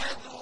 عَدُوٌّ